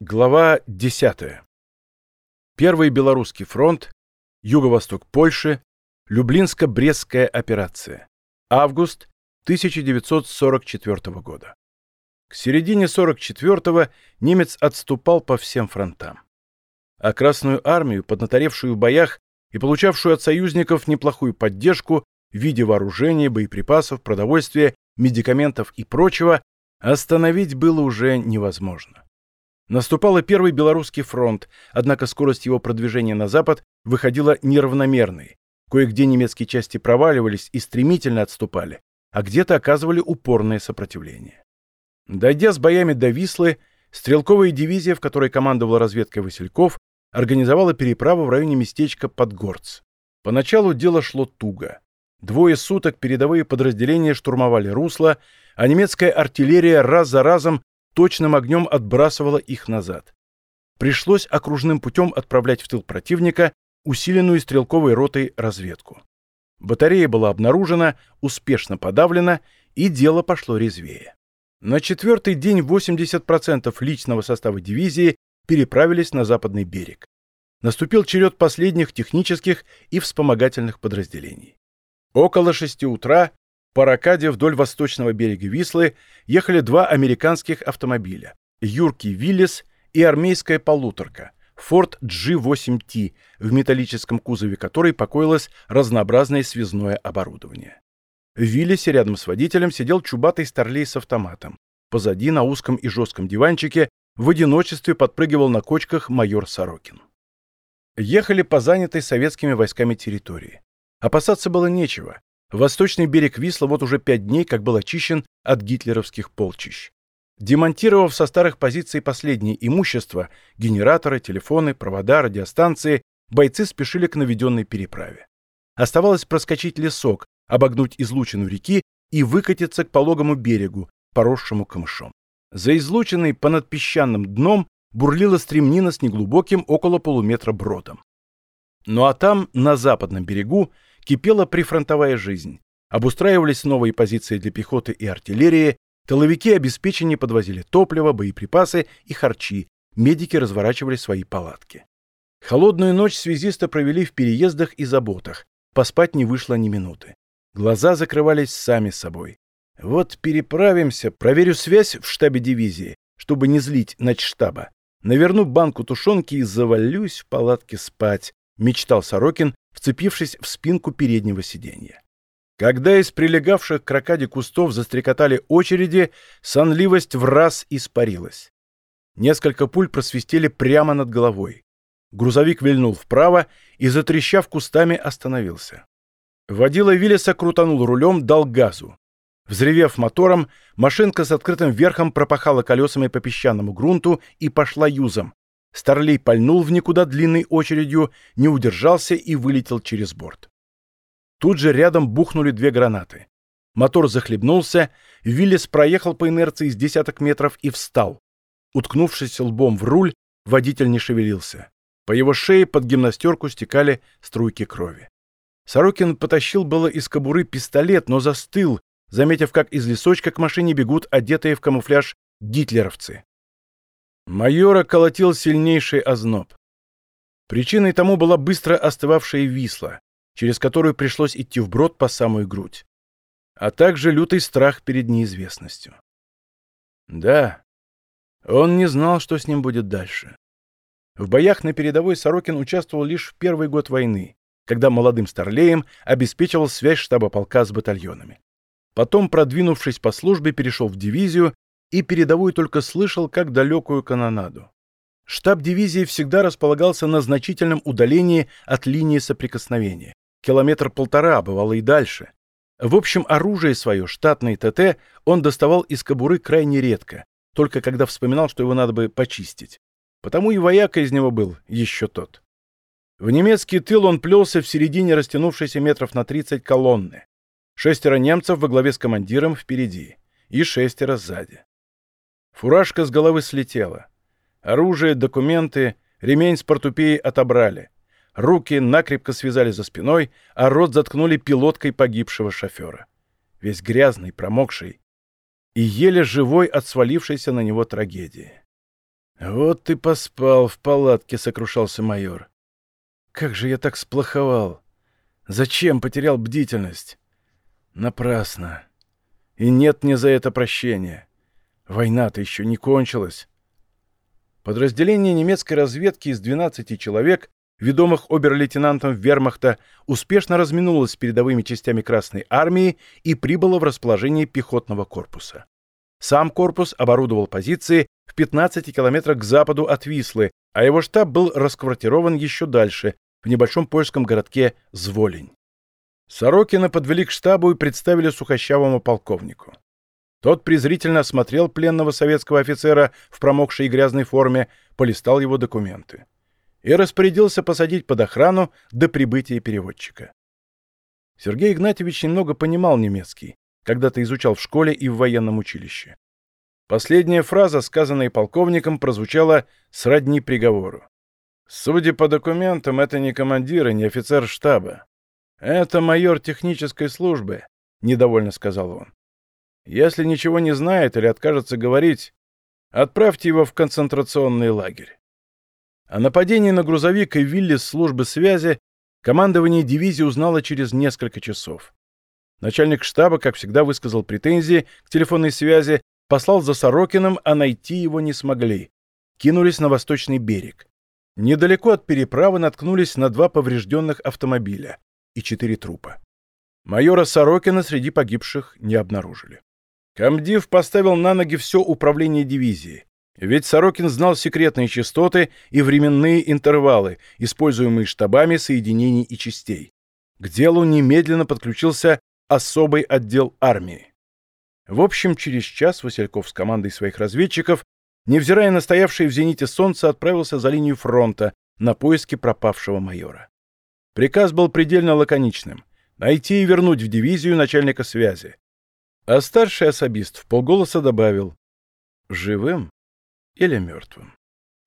Глава 10. Первый Белорусский фронт, Юго-Восток Польши, Люблинско-Брестская операция. Август 1944 года. К середине 44-го немец отступал по всем фронтам. А Красную армию, поднаторевшую в боях и получавшую от союзников неплохую поддержку в виде вооружения, боеприпасов, продовольствия, медикаментов и прочего, остановить было уже невозможно. Наступал Первый Белорусский фронт, однако скорость его продвижения на запад выходила неравномерной. Кое-где немецкие части проваливались и стремительно отступали, а где-то оказывали упорное сопротивление. Дойдя с боями до Вислы, стрелковая дивизия, в которой командовала разведкой Васильков, организовала переправу в районе местечка Подгорц. Поначалу дело шло туго. Двое суток передовые подразделения штурмовали русло, а немецкая артиллерия раз за разом точным огнем отбрасывала их назад. Пришлось окружным путем отправлять в тыл противника усиленную стрелковой ротой разведку. Батарея была обнаружена, успешно подавлена, и дело пошло резвее. На четвертый день 80% личного состава дивизии переправились на западный берег. Наступил черед последних технических и вспомогательных подразделений. Около шести утра по ракаде вдоль восточного берега Вислы ехали два американских автомобиля – Юрки Виллис и армейская полуторка – Ford G8T, в металлическом кузове которой покоилось разнообразное связное оборудование. В Виллисе рядом с водителем сидел чубатый старлей с автоматом. Позади, на узком и жестком диванчике, в одиночестве подпрыгивал на кочках майор Сорокин. Ехали по занятой советскими войсками территории. Опасаться было нечего. Восточный берег Висла вот уже пять дней как был очищен от гитлеровских полчищ. Демонтировав со старых позиций последнее имущество, генераторы, телефоны, провода, радиостанции, бойцы спешили к наведенной переправе. Оставалось проскочить лесок, обогнуть излучину реки и выкатиться к пологому берегу, поросшему камышом. За излученной понад песчаным дном бурлила стремнина с неглубоким около полуметра бродом. Ну а там, на западном берегу, кипела прифронтовая жизнь. Обустраивались новые позиции для пехоты и артиллерии, тыловики обеспечения подвозили топливо, боеприпасы и харчи, медики разворачивали свои палатки. Холодную ночь связисты провели в переездах и заботах, поспать не вышло ни минуты. Глаза закрывались сами собой. Вот переправимся, проверю связь в штабе дивизии, чтобы не злить начштаба. Наверну банку тушенки и завалюсь в палатке спать, мечтал Сорокин, вцепившись в спинку переднего сиденья. Когда из прилегавших к ракаде кустов застрекотали очереди, сонливость в раз испарилась. Несколько пуль просвистели прямо над головой. Грузовик вильнул вправо и, затрещав кустами, остановился. Водила Виллиса крутанул рулем, дал газу. Взревев мотором, машинка с открытым верхом пропахала колесами по песчаному грунту и пошла юзом, Старлей пальнул в никуда длинной очередью, не удержался и вылетел через борт. Тут же рядом бухнули две гранаты. Мотор захлебнулся, Виллис проехал по инерции с десяток метров и встал. Уткнувшись лбом в руль, водитель не шевелился. По его шее под гимнастерку стекали струйки крови. Сорокин потащил было из кобуры пистолет, но застыл, заметив, как из лесочка к машине бегут одетые в камуфляж гитлеровцы. Майора колотил сильнейший озноб. Причиной тому была быстро остывавшая висла, через которую пришлось идти вброд по самую грудь, а также лютый страх перед неизвестностью. Да, он не знал, что с ним будет дальше. В боях на передовой Сорокин участвовал лишь в первый год войны, когда молодым старлеем обеспечивал связь штаба полка с батальонами. Потом, продвинувшись по службе, перешел в дивизию и передовой только слышал, как далекую канонаду. Штаб дивизии всегда располагался на значительном удалении от линии соприкосновения. Километр-полтора, бывало и дальше. В общем, оружие свое, штатный ТТ, он доставал из кобуры крайне редко, только когда вспоминал, что его надо бы почистить. Потому и вояка из него был еще тот. В немецкий тыл он плелся в середине растянувшейся метров на 30 колонны. Шестеро немцев во главе с командиром впереди и шестеро сзади. Фуражка с головы слетела. Оружие, документы, ремень с портупеей отобрали. Руки накрепко связали за спиной, а рот заткнули пилоткой погибшего шофера. Весь грязный, промокший и еле живой от свалившейся на него трагедии. «Вот ты поспал в палатке», — сокрушался майор. «Как же я так сплоховал! Зачем потерял бдительность? Напрасно. И нет мне за это прощения. Война-то еще не кончилась». Подразделение немецкой разведки из 12 человек, ведомых обер-лейтенантом вермахта, успешно разминулось с передовыми частями Красной Армии и прибыло в расположение пехотного корпуса. Сам корпус оборудовал позиции в 15 километрах к западу от Вислы, а его штаб был расквартирован еще дальше, в небольшом польском городке Зволень. Сорокина подвели к штабу и представили сухощавому полковнику. Тот презрительно осмотрел пленного советского офицера в промокшей и грязной форме, полистал его документы и распорядился посадить под охрану до прибытия переводчика. Сергей Игнатьевич немного понимал немецкий, когда-то изучал в школе и в военном училище. Последняя фраза, сказанная полковником, прозвучала сродни приговору. Судя по документам, это не командир и не офицер штаба. Это майор технической службы, недовольно сказал он. Если ничего не знает или откажется говорить, отправьте его в концентрационный лагерь. О нападении на грузовик и вилли службы связи командование дивизии узнало через несколько часов. Начальник штаба, как всегда, высказал претензии к телефонной связи, послал за Сорокиным, а найти его не смогли. Кинулись на восточный берег. Недалеко от переправы наткнулись на два поврежденных автомобиля и четыре трупа. Майора Сорокина среди погибших не обнаружили. Камдив поставил на ноги все управление дивизии. Ведь Сорокин знал секретные частоты и временные интервалы, используемые штабами соединений и частей. К делу немедленно подключился особый отдел армии. В общем, через час Васильков с командой своих разведчиков, невзирая на стоявшее в зените солнце, отправился за линию фронта на поиски пропавшего майора. Приказ был предельно лаконичным — найти и вернуть в дивизию начальника связи. А старший особист в полголоса добавил «живым или мертвым».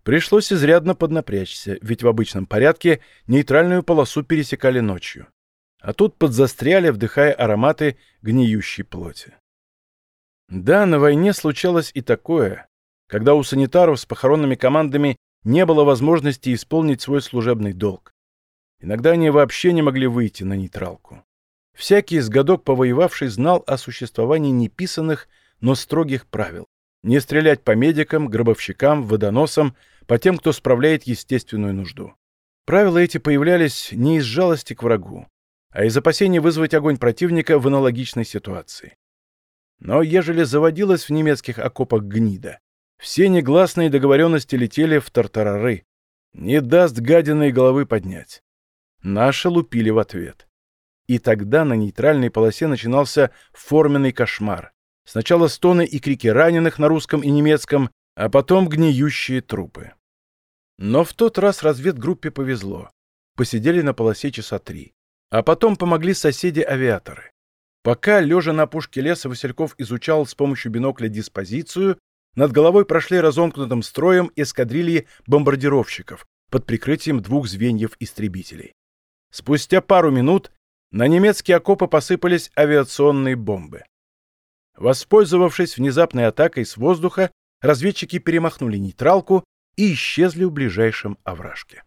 Пришлось изрядно поднапрячься, ведь в обычном порядке нейтральную полосу пересекали ночью а тут подзастряли, вдыхая ароматы гниющей плоти. Да, на войне случалось и такое, когда у санитаров с похоронными командами не было возможности исполнить свой служебный долг. Иногда они вообще не могли выйти на нейтралку. Всякий из годок повоевавший знал о существовании неписанных, но строгих правил. Не стрелять по медикам, гробовщикам, водоносам, по тем, кто справляет естественную нужду. Правила эти появлялись не из жалости к врагу, а из опасения вызвать огонь противника в аналогичной ситуации. Но ежели заводилась в немецких окопах гнида, все негласные договоренности летели в тартарары. Не даст гадиной головы поднять. Наши лупили в ответ. И тогда на нейтральной полосе начинался форменный кошмар. Сначала стоны и крики раненых на русском и немецком, а потом гниющие трупы. Но в тот раз разведгруппе повезло. Посидели на полосе часа три. А потом помогли соседи-авиаторы. Пока, лежа на пушке леса, Васильков изучал с помощью бинокля диспозицию, над головой прошли разомкнутым строем эскадрильи бомбардировщиков под прикрытием двух звеньев истребителей. Спустя пару минут на немецкие окопы посыпались авиационные бомбы. Воспользовавшись внезапной атакой с воздуха, разведчики перемахнули нейтралку и исчезли в ближайшем овражке.